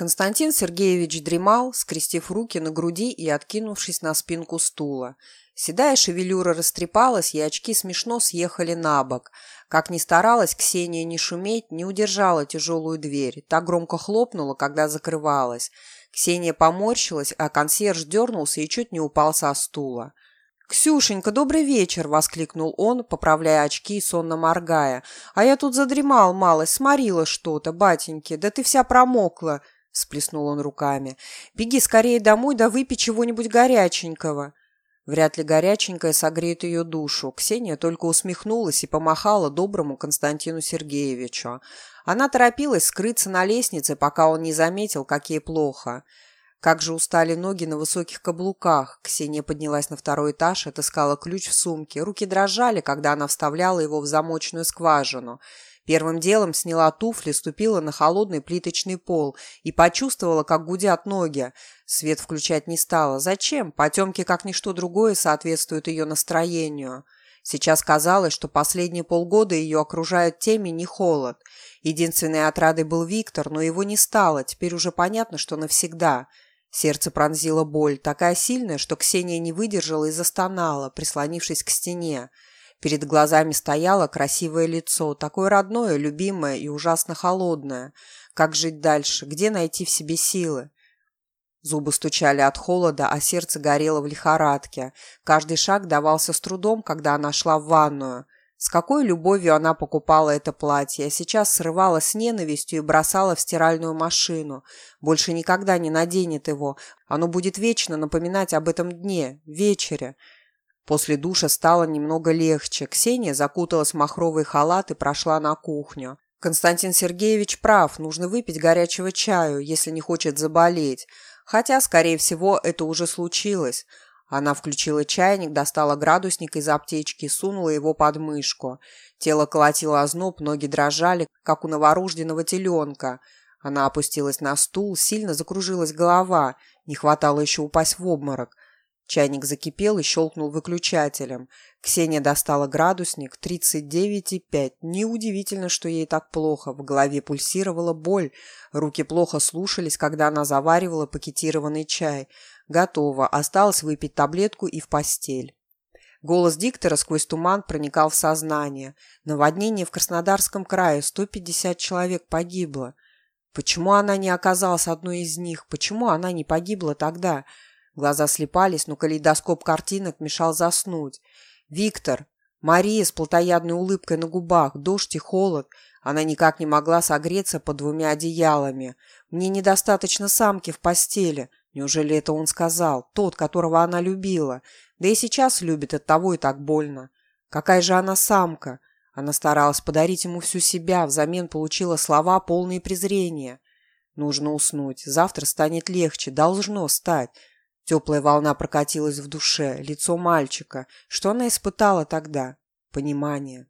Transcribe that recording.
Константин Сергеевич дремал, скрестив руки на груди и откинувшись на спинку стула. Седая шевелюра растрепалась, и очки смешно съехали на бок. Как ни старалась Ксения не шуметь, не удержала тяжелую дверь. Так громко хлопнула, когда закрывалась. Ксения поморщилась, а консьерж дернулся и чуть не упал со стула. «Ксюшенька, добрый вечер!» – воскликнул он, поправляя очки и сонно моргая. «А я тут задремал малость, сморила что-то, батеньки, да ты вся промокла!» – всплеснул он руками. «Беги скорее домой, да выпей чего-нибудь горяченького». Вряд ли горяченькое согреет ее душу. Ксения только усмехнулась и помахала доброму Константину Сергеевичу. Она торопилась скрыться на лестнице, пока он не заметил, как ей плохо. Как же устали ноги на высоких каблуках. Ксения поднялась на второй этаж, отыскала ключ в сумке. Руки дрожали, когда она вставляла его в замочную скважину. Первым делом сняла туфли, ступила на холодный плиточный пол и почувствовала, как гудят ноги. Свет включать не стала. Зачем? Потемки, как ничто другое, соответствуют ее настроению. Сейчас казалось, что последние полгода ее окружают теми не холод. Единственной отрадой был Виктор, но его не стало. Теперь уже понятно, что навсегда. Сердце пронзила боль, такая сильная, что Ксения не выдержала и застонала, прислонившись к стене. Перед глазами стояло красивое лицо, такое родное, любимое и ужасно холодное. Как жить дальше? Где найти в себе силы? Зубы стучали от холода, а сердце горело в лихорадке. Каждый шаг давался с трудом, когда она шла в ванную. С какой любовью она покупала это платье, а сейчас срывала с ненавистью и бросала в стиральную машину. Больше никогда не наденет его. Оно будет вечно напоминать об этом дне, вечере. После душа стало немного легче. Ксения закуталась в махровый халат и прошла на кухню. Константин Сергеевич прав, нужно выпить горячего чаю, если не хочет заболеть. Хотя, скорее всего, это уже случилось. Она включила чайник, достала градусник из аптечки сунула его под мышку. Тело колотило озноб, ноги дрожали, как у новорожденного теленка. Она опустилась на стул, сильно закружилась голова, не хватало еще упасть в обморок. Чайник закипел и щелкнул выключателем. Ксения достала градусник 39,5. Неудивительно, что ей так плохо. В голове пульсировала боль. Руки плохо слушались, когда она заваривала пакетированный чай. Готово. Осталось выпить таблетку и в постель. Голос диктора сквозь туман проникал в сознание. Наводнение в Краснодарском крае. 150 человек погибло. Почему она не оказалась одной из них? Почему она не погибла тогда? Глаза слепались, но калейдоскоп картинок мешал заснуть. «Виктор!» Мария с плотоядной улыбкой на губах, дождь и холод. Она никак не могла согреться под двумя одеялами. «Мне недостаточно самки в постели». Неужели это он сказал? Тот, которого она любила. Да и сейчас любит, от того и так больно. Какая же она самка? Она старалась подарить ему всю себя, взамен получила слова, полные презрения. Нужно уснуть. Завтра станет легче. Должно стать. Теплая волна прокатилась в душе, лицо мальчика. Что она испытала тогда? Понимание.